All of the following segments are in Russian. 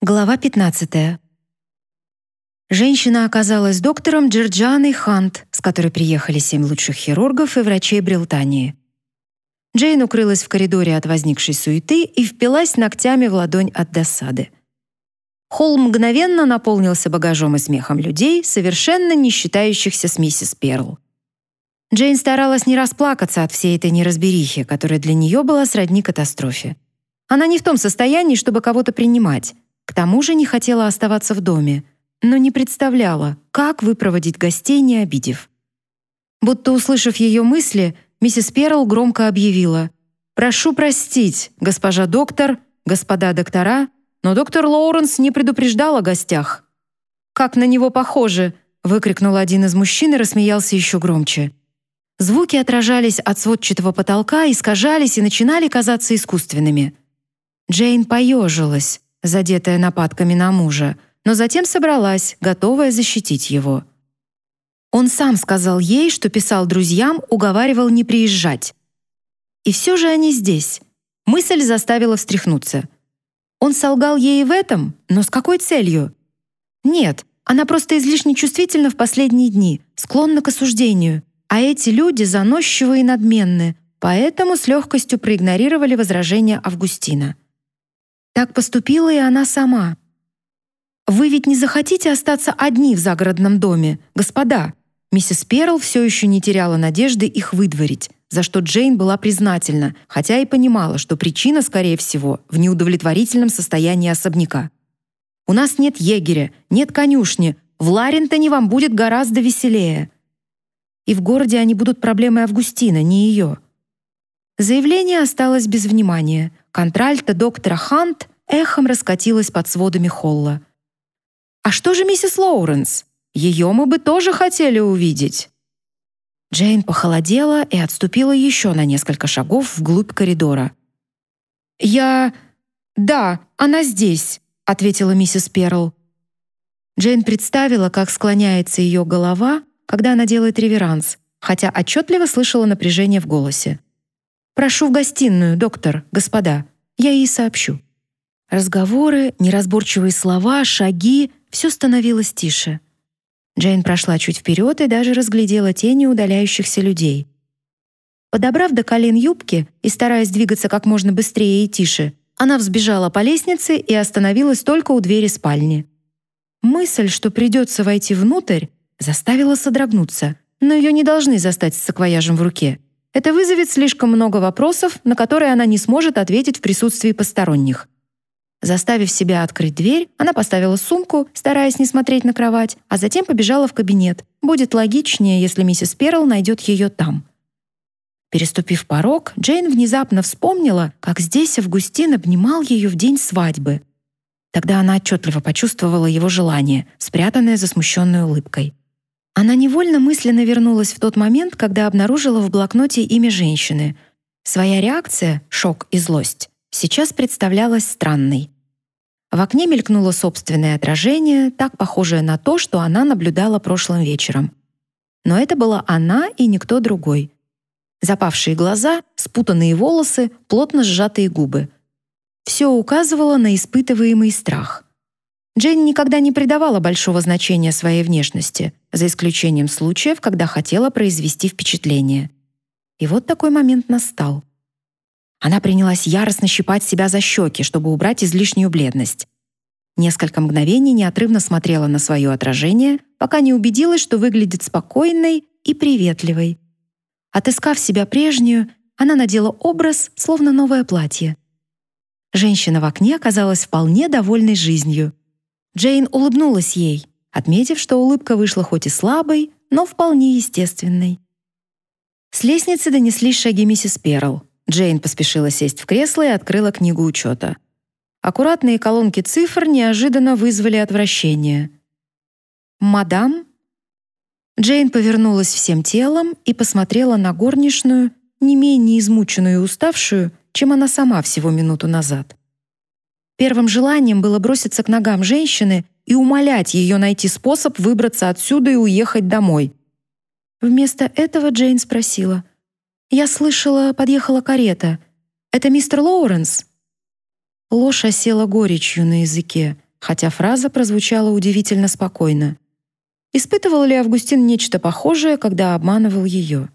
Глава 15. Женщина оказалась доктором Джорджаной Хант, с которой приехали семь лучших хирургов и врачей Британии. Джейн укрылась в коридоре от возникшей суеты и впилась ногтями в ладонь от досады. Холл мгновенно наполнился багажом и смехом людей, совершенно не считающихся с миссис Перл. Джейн старалась не расплакаться от всей этой неразберихи, которая для нее была сродни катастрофе. Она не в том состоянии, чтобы кого-то принимать — к тому же не хотела оставаться в доме, но не представляла, как выпроводить гостей, не обидев. Будто услышав ее мысли, миссис Перл громко объявила «Прошу простить, госпожа доктор, господа доктора, но доктор Лоуренс не предупреждал о гостях». «Как на него похоже!» — выкрикнул один из мужчин и рассмеялся еще громче. Звуки отражались от сводчатого потолка, искажались и начинали казаться искусственными. Джейн поежилась задетая нападками на мужа, но затем собралась, готовая защитить его. Он сам сказал ей, что писал друзьям, уговаривал не приезжать. И все же они здесь. Мысль заставила встряхнуться. Он солгал ей в этом, но с какой целью? Нет, она просто излишне чувствительна в последние дни, склонна к осуждению, а эти люди заносчивы и надменны, поэтому с легкостью проигнорировали возражения Августина. Так поступила и она сама. «Вы ведь не захотите остаться одни в загородном доме, господа?» Миссис Перл все еще не теряла надежды их выдворить, за что Джейн была признательна, хотя и понимала, что причина, скорее всего, в неудовлетворительном состоянии особняка. «У нас нет егеря, нет конюшни, в Ларентоне вам будет гораздо веселее». И в городе они будут проблемой Августина, не ее. Заявление осталось без внимания. Контральта доктора Хант эхом раскатилась под сводами холла. «А что же миссис Лоуренс? Ее мы бы тоже хотели увидеть». Джейн похолодела и отступила еще на несколько шагов вглубь коридора. «Я... да, она здесь», — ответила миссис Перл. Джейн представила, как склоняется ее голова, когда она делает реверанс, хотя отчетливо слышала напряжение в голосе. «Прошу в гостиную, доктор, господа. Я ей сообщу». Разговоры, неразборчивые слова, шаги — все становилось тише. Джейн прошла чуть вперед и даже разглядела тени удаляющихся людей. Подобрав до колен юбки и стараясь двигаться как можно быстрее и тише, она взбежала по лестнице и остановилась только у двери спальни. Мысль, что придется войти внутрь, заставила содрогнуться, но ее не должны застать с саквояжем в руке — это вызовет слишком много вопросов, на которые она не сможет ответить в присутствии посторонних. Заставив себя открыть дверь, она поставила сумку, стараясь не смотреть на кровать, а затем побежала в кабинет. Будет логичнее, если миссис Перл найдет ее там. Переступив порог, Джейн внезапно вспомнила, как здесь Августин обнимал ее в день свадьбы. Тогда она отчетливо почувствовала его желание, спрятанное за смущенной улыбкой. Она невольно мысленно вернулась в тот момент, когда обнаружила в блокноте имя женщины. Своя реакция, шок и злость, сейчас представлялась странной. В окне мелькнуло собственное отражение, так похожее на то, что она наблюдала прошлым вечером. Но это была она и никто другой. Запавшие глаза, спутанные волосы, плотно сжатые губы. Все указывало на испытываемый страх — Джейн никогда не придавала большого значения своей внешности, за исключением случаев, когда хотела произвести впечатление. И вот такой момент настал. Она принялась яростно щипать себя за щеки, чтобы убрать излишнюю бледность. Несколько мгновений неотрывно смотрела на свое отражение, пока не убедилась, что выглядит спокойной и приветливой. Отыскав себя прежнюю, она надела образ, словно новое платье. Женщина в окне оказалась вполне довольной жизнью. Джейн улыбнулась ей, отметив, что улыбка вышла хоть и слабой, но вполне естественной. С лестницы донеслись шаги миссис Перл. Джейн поспешила сесть в кресло и открыла книгу учета. Аккуратные колонки цифр неожиданно вызвали отвращение. «Мадам?» Джейн повернулась всем телом и посмотрела на горничную, не менее измученную и уставшую, чем она сама всего минуту назад. Первым желанием было броситься к ногам женщины и умолять ее найти способ выбраться отсюда и уехать домой. Вместо этого Джейн спросила. «Я слышала, подъехала карета. Это мистер Лоуренс?» Ложь осела горечью на языке. хотя фраза прозвучала удивительно спокойно. Испытывал ли Августин нечто похожее, когда обманывал ее?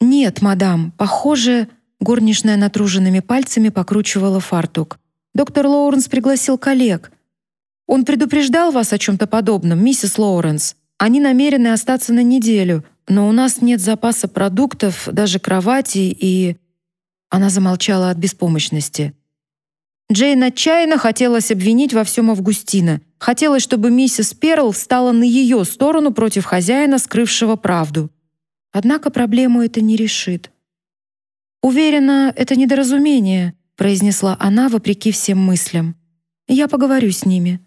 «Нет, мадам, похоже...» Горничная натруженными пальцами покручивала фартук. «Доктор Лоуренс пригласил коллег. Он предупреждал вас о чем-то подобном, миссис Лоуренс. Они намерены остаться на неделю, но у нас нет запаса продуктов, даже кровати и...» Она замолчала от беспомощности. Джейн отчаянно хотелось обвинить во всем Августина. Хотелось, чтобы миссис Перл встала на ее сторону против хозяина, скрывшего правду. Однако проблему это не решит. «Уверена, это недоразумение», — произнесла она вопреки всем мыслям. «Я поговорю с ними».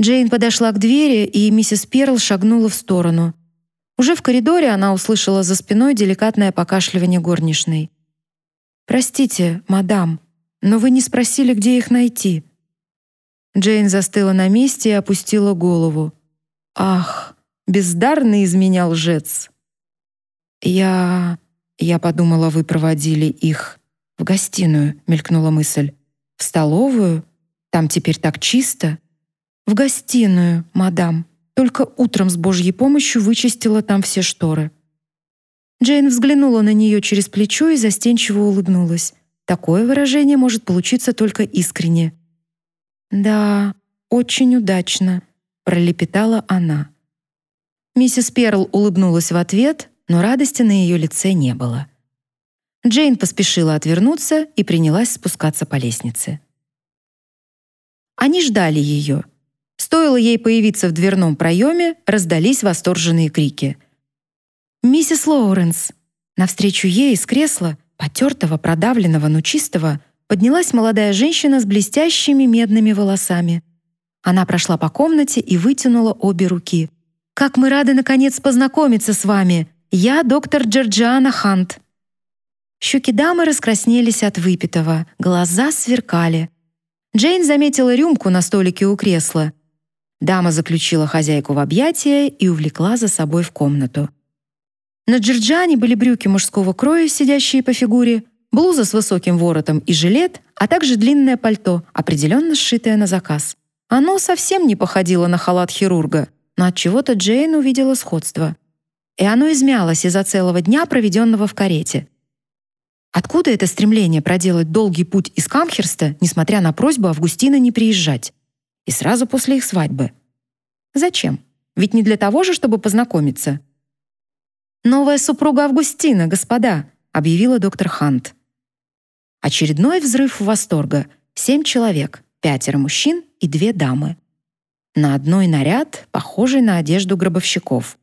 Джейн подошла к двери, и миссис Перл шагнула в сторону. Уже в коридоре она услышала за спиной деликатное покашливание горничной. «Простите, мадам», но вы не спросили, где их найти». Джейн застыла на месте и опустила голову. «Ах, бездарный из меня лжец!» «Я... я подумала, вы проводили их в гостиную», — мелькнула мысль. «В столовую? Там теперь так чисто?» «В гостиную, мадам. Только утром с Божьей помощью вычистила там все шторы». Джейн взглянула на нее через плечо и застенчиво улыбнулась. Такое выражение может получиться только искренне. «Да, очень удачно», — пролепетала она. Миссис Перл улыбнулась в ответ, но радости на ее лице не было. Джейн поспешила отвернуться и принялась спускаться по лестнице. Они ждали ее. Стоило ей появиться в дверном проеме, раздались восторженные крики. «Миссис Лоуренс!» Навстречу ей из кресла потертого, продавленного, но чистого, поднялась молодая женщина с блестящими медными волосами. Она прошла по комнате и вытянула обе руки. «Как мы рады, наконец, познакомиться с вами! Я доктор Джорджиана Хант!» Щеки дамы раскраснелись от выпитого, глаза сверкали. Джейн заметила рюмку на столике у кресла. Дама заключила хозяйку в объятия и увлекла за собой в комнату. На Джорджиане были брюки мужского кроя, сидящие по фигуре, блуза с высоким воротом и жилет, а также длинное пальто, определенно сшитое на заказ. Оно совсем не походило на халат хирурга, но от чего-то Джейн увидела сходство. И оно измялось из-за целого дня, проведенного в карете. Откуда это стремление проделать долгий путь из Камхерста, несмотря на просьбу Августина не приезжать? И сразу после их свадьбы. Зачем? Ведь не для того же, чтобы познакомиться. «Новая супруга Августина, господа», — объявила доктор Хант. Очередной взрыв восторга. Семь человек, пятеро мужчин и две дамы. На одной наряд, похожий на одежду гробовщиков.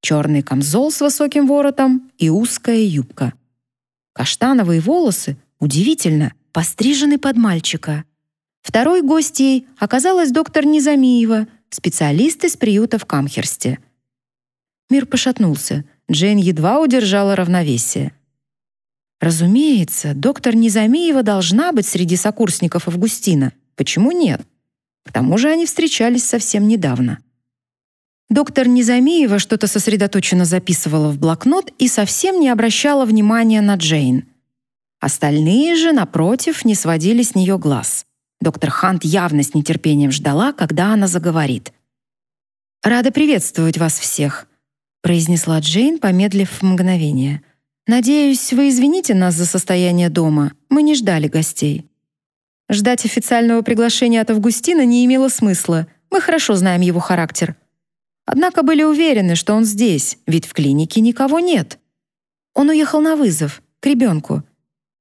Черный камзол с высоким воротом и узкая юбка. Каштановые волосы, удивительно, пострижены под мальчика. Второй гостьей оказалась доктор Низамиева, специалист из приюта в Камхерсте. Мир пошатнулся. Джейн едва удержала равновесие. Разумеется, доктор Низамиева должна быть среди сокурсников Августина. Почему нет? К тому же они встречались совсем недавно. Доктор Низамиева что-то сосредоточенно записывала в блокнот и совсем не обращала внимания на Джейн. Остальные же, напротив, не сводили с нее глаз. Доктор Хант явно с нетерпением ждала, когда она заговорит. «Рада приветствовать вас всех произнесла Джейн, помедлив мгновение. Надеюсь, вы извините нас за состояние дома. Мы не ждали гостей. Ждать официального приглашения от Августина не имело смысла. Мы хорошо знаем его характер. Однако были уверены, что он здесь, ведь в клинике никого нет. Он уехал на вызов, к ребенку.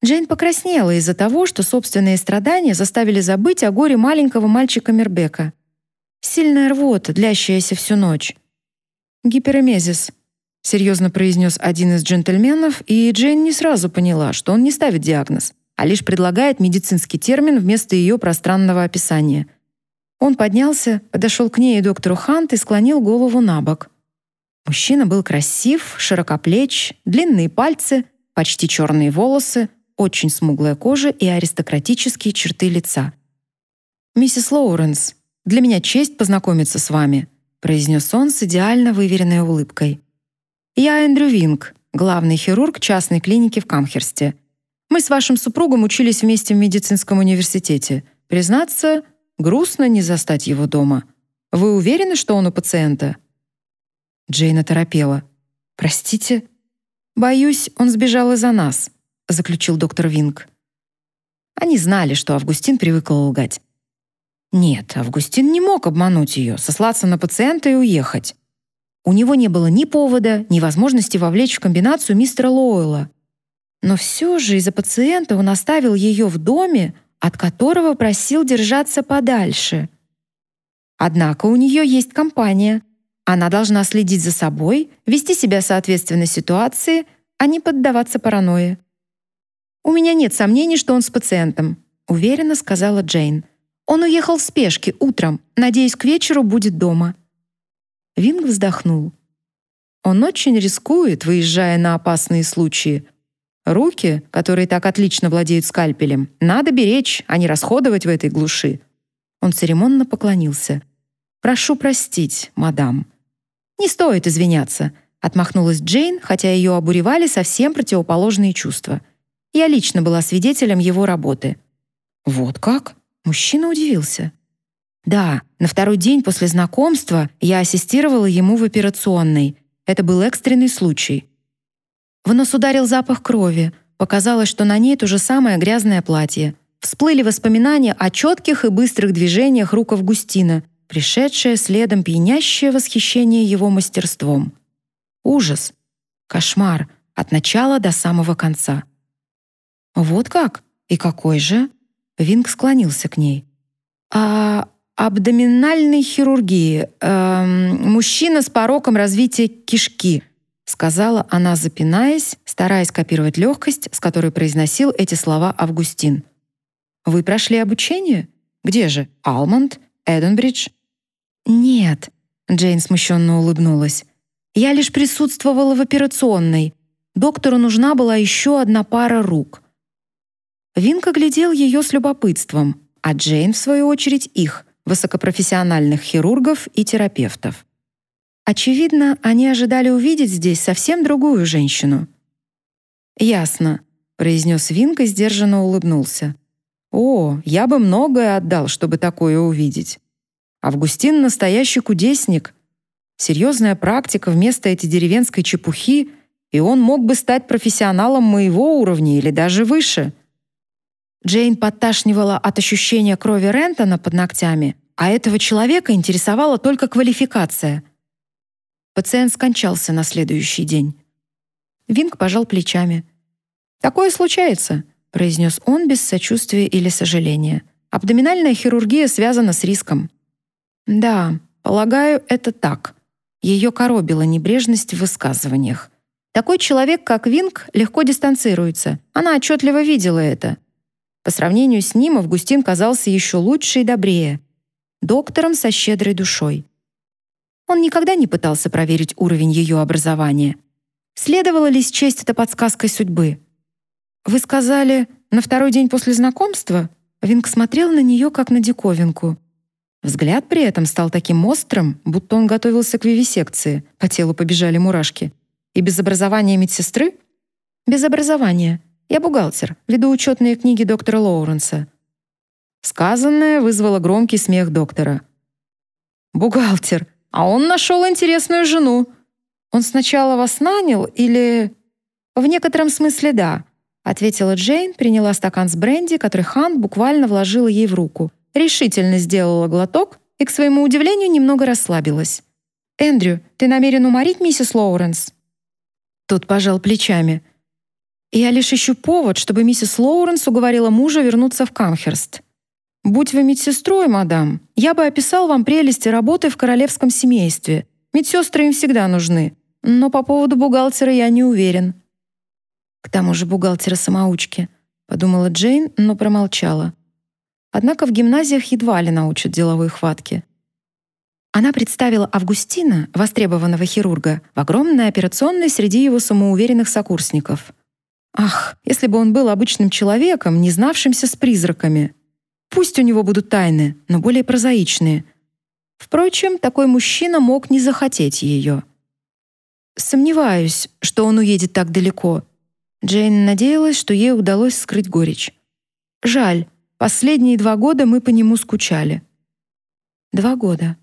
Джейн покраснела из-за того, что собственные страдания заставили забыть о горе маленького мальчика Мербека. Сильная рвота, длящаяся всю ночь. «Гиперемезис», — серьезно произнес один из джентльменов, и Джейн не сразу поняла, что он не ставит диагноз, а лишь предлагает медицинский термин вместо ее пространного описания. Он поднялся, подошел к ней и доктору Хант и склонил голову на бок. Мужчина был красив, широкоплеч, длинные пальцы, почти черные волосы, очень смуглая кожа и аристократические черты лица. «Миссис Лоуренс, для меня честь познакомиться с вами», произнес он с идеально выверенной улыбкой. «Я Эндрю Винг, главный хирург частной клиники в Камхерсте. Мы с вашим супругом учились вместе в медицинском университете. Признаться, грустно не застать его дома. Вы уверены, что он у пациента?» Джейн оторопела. «Простите?» «Боюсь, он сбежал из-за нас», — заключил доктор Винг. Они знали, что Августин привыкла лгать. Нет, Августин не мог обмануть ее, сослаться на пациента и уехать. У него не было ни повода, ни возможности вовлечь в комбинацию мистера Лоуэлла. Но все же из-за пациента он оставил ее в доме, от которого просил держаться подальше. Однако у нее есть компания. Она должна следить за собой, вести себя соответственно ситуации, а не поддаваться паранойе. «У меня нет сомнений, что он с пациентом», — уверенно сказала Джейн. «Он уехал в спешке утром. Надеюсь, к вечеру будет дома». Винг вздохнул. «Он очень рискует, выезжая на опасные случаи. Руки, которые так отлично владеют скальпелем, надо беречь, а не расходовать в этой глуши». Он церемонно поклонился. «Прошу простить, мадам». «Не стоит извиняться», — отмахнулась Джейн, хотя ее обуревали совсем противоположные чувства — я лично была свидетелем его работы. Вот как? Мужчина удивился. Да, на второй день после знакомства я ассистировала ему в операционной. Это был экстренный случай. В нос ударил запах крови. Показалось, что на ней то же самое грязное платье. Всплыли воспоминания о четких и быстрых движениях рук Августина, пришедшее следом пьянящее восхищение его мастерством. Ужас, кошмар от начала до самого конца. «Вот как? И какой же?» Винг склонился к ней. «А абдоминальной хирургии. Эм, мужчина с пороком развития кишки», сказала она, запинаясь, стараясь копировать легкость, с которой произносил эти слова Августин. «Вы прошли обучение? Где же? Алмонд? Эденбридж?» «Нет», — Джейн смущенно улыбнулась. «Я лишь присутствовала в операционной. Доктору нужна была еще одна пара рук. Винка глядел ее с любопытством, а Джейн, в свою очередь, их, высокопрофессиональных хирургов и терапевтов. Очевидно, они ожидали увидеть здесь совсем другую женщину. «Ясно», — произнес Винка и сдержанно улыбнулся. «О, я бы многое отдал, чтобы такое увидеть. Августин — настоящий кудесник. Серьезная практика вместо этой деревенской чепухи, и он мог бы стать профессионалом моего уровня или даже выше». Джейн подташнивала от ощущения крови Рентона под ногтями, а этого человека интересовала только квалификация. Пациент скончался на следующий день. Винг пожал плечами. «Такое случается», — произнес он без сочувствия или сожаления. «Абдоминальная хирургия связана с риском». «Да, полагаю, это так». Ее коробила небрежность в высказываниях. Такой человек, как Винг, легко дистанцируется. Она отчетливо видела это. По сравнению с ним Августин казался еще лучше и добрее, доктором со щедрой душой. Он никогда не пытался проверить уровень ее образования. Следовало ли счесть это подсказкой судьбы? «Вы сказали, на второй день после знакомства?» Винг смотрел на нее, как на диковинку. Взгляд при этом стал таким острым, будто он готовился к вивисекции. По телу побежали мурашки. И без образования медсестры? Без образования. Я бухгалтер, веду учетные книги доктора Лоуренса». Сказанное вызвало громкий смех доктора. «Бухгалтер, а он нашел интересную жену. Он сначала вас нанял или...» «В некотором смысле да», — ответила Джейн, приняла стакан с бренди, который Хан буквально вложила ей в руку, решительно сделала глоток и, к своему удивлению, немного расслабилась. «Эндрю, ты намерен уморить миссис Лоуренс?» Тот пожал плечами — я лишь ищу повод, чтобы миссис Лоуренс уговорила мужа вернуться в Камхерст. Будь вы медсестрой, мадам, я бы описал вам прелести работы в королевском семействе. Медсестры им всегда нужны. Но по поводу бухгалтера я не уверен. К тому же бухгалтера-самоучки, подумала Джейн, но промолчала. Однако в гимназиях едва ли научат деловой хватке. Она представила Августина, востребованного хирурга, в огромной операционной среди его самоуверенных сокурсников — Ах, если бы он был обычным человеком, не знавшимся с призраками. Пусть у него будут тайны, но более прозаичные. Впрочем, такой мужчина мог не захотеть ее. Сомневаюсь, что он уедет так далеко. Джейн надеялась, что ей удалось скрыть горечь. Жаль. Последние два года мы по нему скучали». «Два года.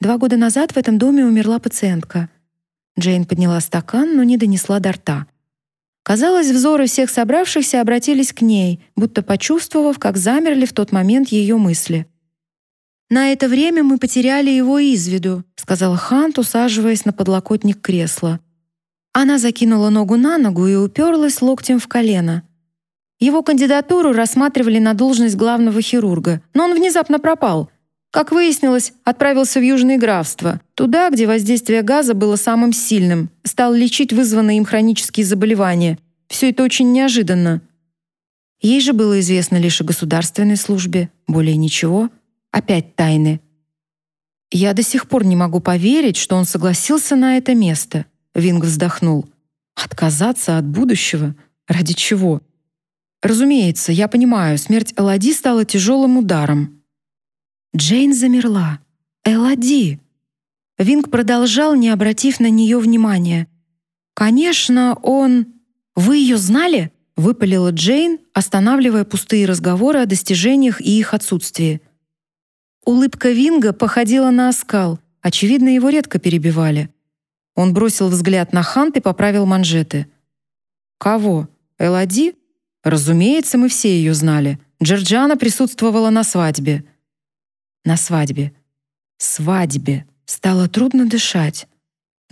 Два года назад в этом доме умерла пациентка». Джейн подняла стакан, но не донесла до рта. Казалось, взоры всех собравшихся обратились к ней, будто почувствовав, как замерли в тот момент ее мысли. «На это время мы потеряли его из виду», — сказал Хант, усаживаясь на подлокотник кресла. Она закинула ногу на ногу и уперлась локтем в колено. Его кандидатуру рассматривали на должность главного хирурга, но он внезапно пропал. Как выяснилось, отправился в Южное графство, туда, где воздействие газа было самым сильным, стал лечить вызванные им хронические заболевания. Все это очень неожиданно. Ей же было известно лишь о государственной службе, более ничего. Опять тайны. Я до сих пор не могу поверить, что он согласился на это место. Винг вздохнул. Отказаться от будущего? Ради чего? Разумеется, я понимаю, смерть Элоди стала тяжелым ударом. Джейн замерла. Элоди. Винг продолжал, не обратив на нее внимания. Конечно, он Вы ее знали? выпалила Джейн, останавливая пустые разговоры о достижениях и их отсутствии. Улыбка Винга походила на оскал. Очевидно, его редко перебивали. Он бросил взгляд на Хант и поправил манжеты. «Кого? Элоди? Разумеется, мы все ее знали. Джорджана присутствовала на свадьбе». «На свадьбе. Свадьбе. Стало трудно дышать».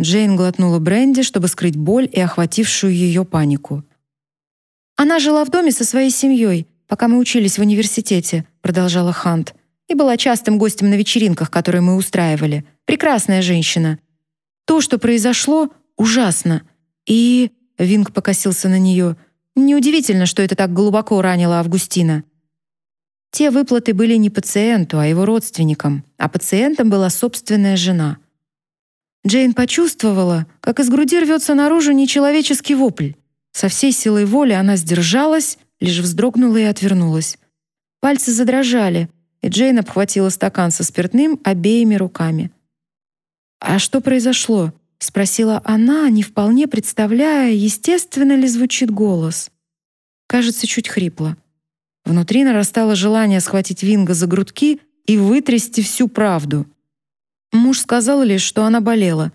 Джейн глотнула бренди, чтобы скрыть боль и охватившую ее панику. «Она жила в доме со своей семьей, пока мы учились в университете», продолжала Хант, «и была частым гостем на вечеринках, которые мы устраивали. Прекрасная женщина. То, что произошло, ужасно. И Винг покосился на нее. Неудивительно, что это так глубоко ранило Августина. Те выплаты были не пациенту, а его родственникам, а пациентом была собственная жена. Джейн почувствовала, как из груди рвется наружу нечеловеческий вопль. Со всей силой воли она сдержалась, лишь вздрогнула и отвернулась. Пальцы задрожали, и Джейн обхватила стакан со спиртным обеими руками. «А что произошло?» — спросила она, не вполне представляя, естественно ли звучит голос. Кажется, чуть хрипло. Внутри нарастало желание схватить Винга за грудки и вытрясти всю правду. Муж сказал лишь, что она болела.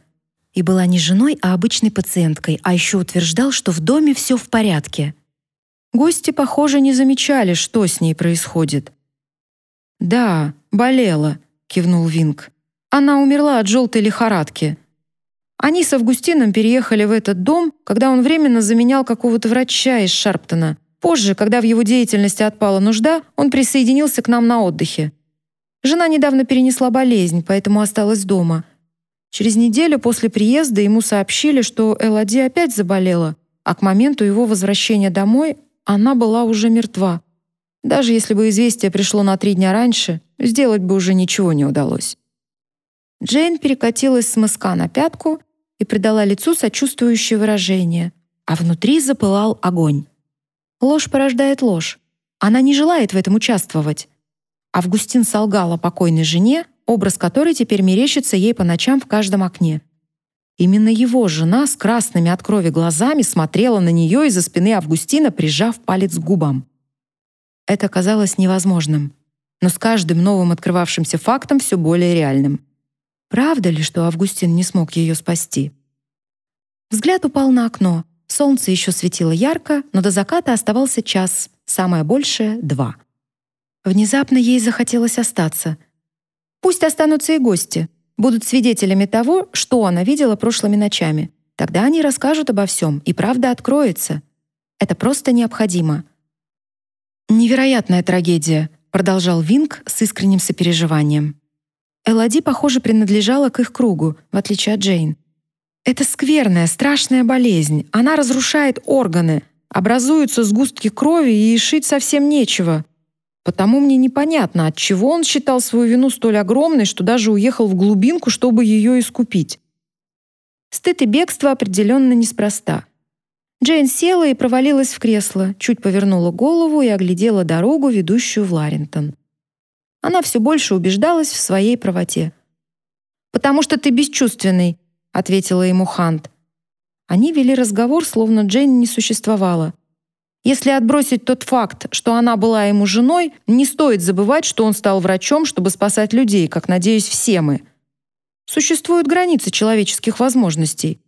И была не женой, а обычной пациенткой, а еще утверждал, что в доме все в порядке. Гости, похоже, не замечали, что с ней происходит. «Да, болела», — кивнул Винг. Она умерла от желтой лихорадки. Они с Августином переехали в этот дом, когда он временно заменял какого-то врача из Шарптона. Позже, когда в его деятельности отпала нужда, он присоединился к нам на отдыхе. Жена недавно перенесла болезнь, поэтому осталась дома. Через неделю после приезда ему сообщили, что Элоди опять заболела, а к моменту его возвращения домой она была уже мертва. Даже если бы известие пришло на три дня раньше, сделать бы уже ничего не удалось. Джейн перекатилась с мыска на пятку и придала лицу сочувствующее выражение, а внутри запылал огонь. Ложь порождает ложь. Она не желает в этом участвовать. Августин солгал о покойной жене, образ которой теперь мерещится ей по ночам в каждом окне. Именно его жена с красными от крови глазами смотрела на нее из-за спины Августина, прижав палец к губам. Это казалось невозможным, но с каждым новым открывавшимся фактом все более реальным. Правда ли, что Августин не смог ее спасти? Взгляд упал на окно. Солнце еще светило ярко, но до заката оставался час, самое большее — два. Внезапно ей захотелось остаться. Пусть останутся и гости, будут свидетелями того, что она видела прошлыми ночами. Тогда они расскажут обо всем, и правда откроется. Это просто необходимо. «Невероятная трагедия», — продолжал Винг с искренним сопереживанием. Элоди, похоже, принадлежала к их кругу, в отличие от Джейн. Это скверная, страшная болезнь. Она разрушает органы, образуются сгустки крови, и шить совсем нечего. Потому мне непонятно, от чего он считал свою вину столь огромной, что даже уехал в глубинку, чтобы ее искупить. Стыд и бегство определенно неспроста. Джейн села и провалилась в кресло, чуть повернула голову и оглядела дорогу, ведущую в Ларентон. Она все больше убеждалась в своей правоте. «Потому что ты бесчувственный», — ответила ему Хант. Они вели разговор, словно Джейн не существовала. Если отбросить тот факт, что она была ему женой, не стоит забывать, что он стал врачом, чтобы спасать людей, как, надеюсь, все мы. Существуют границы человеческих возможностей.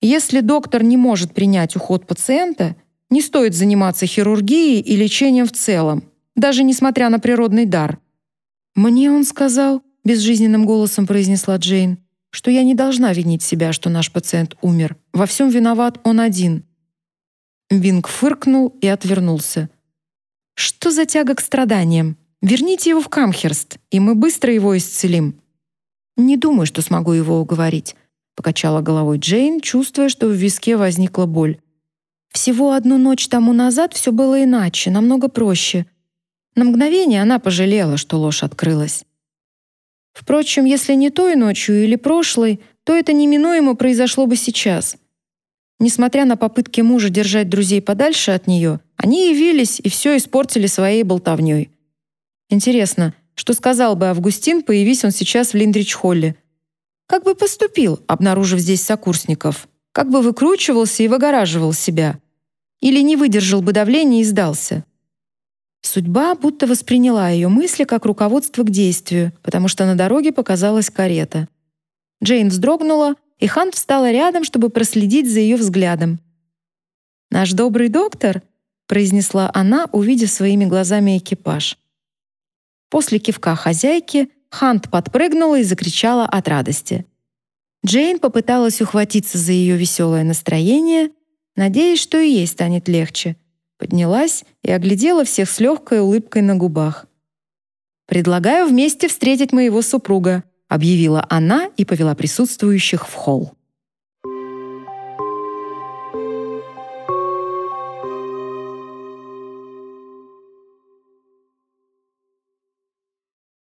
Если доктор не может принять уход пациента, не стоит заниматься хирургией и лечением в целом, даже несмотря на природный дар. «Мне он сказал», — безжизненным голосом произнесла Джейн, «что я не должна винить себя, что наш пациент умер. Во всем виноват он один». Винг фыркнул и отвернулся. «Что за тяга к страданиям? Верните его в Камхерст, и мы быстро его исцелим». «Не думаю, что смогу его уговорить», — покачала головой Джейн, чувствуя, что в виске возникла боль. «Всего одну ночь тому назад все было иначе, намного проще. На мгновение она пожалела, что ложь открылась. Впрочем, если не той ночью или прошлой, то это неминуемо произошло бы сейчас. Несмотря на попытки мужа держать друзей подальше от нее, они явились и все испортили своей болтовней. Интересно, что сказал бы Августин, появись он сейчас в Линдрич-холле? Как бы поступил, обнаружив здесь сокурсников? Как бы выкручивался и выгораживал себя? Или не выдержал бы давления и сдался? Судьба будто восприняла ее мысли как руководство к действию, потому что на дороге показалась карета. Джейн вздрогнула, и Хант встала рядом, чтобы проследить за ее взглядом. «Наш добрый доктор», — произнесла она, увидев своими глазами экипаж. После кивка хозяйки Хант подпрыгнула и закричала от радости. Джейн попыталась ухватиться за ее веселое настроение, надеясь, что и ей станет легче — поднялась и оглядела всех с легкой улыбкой на губах. «Предлагаю вместе встретить моего супруга», объявила она и повела присутствующих в холл.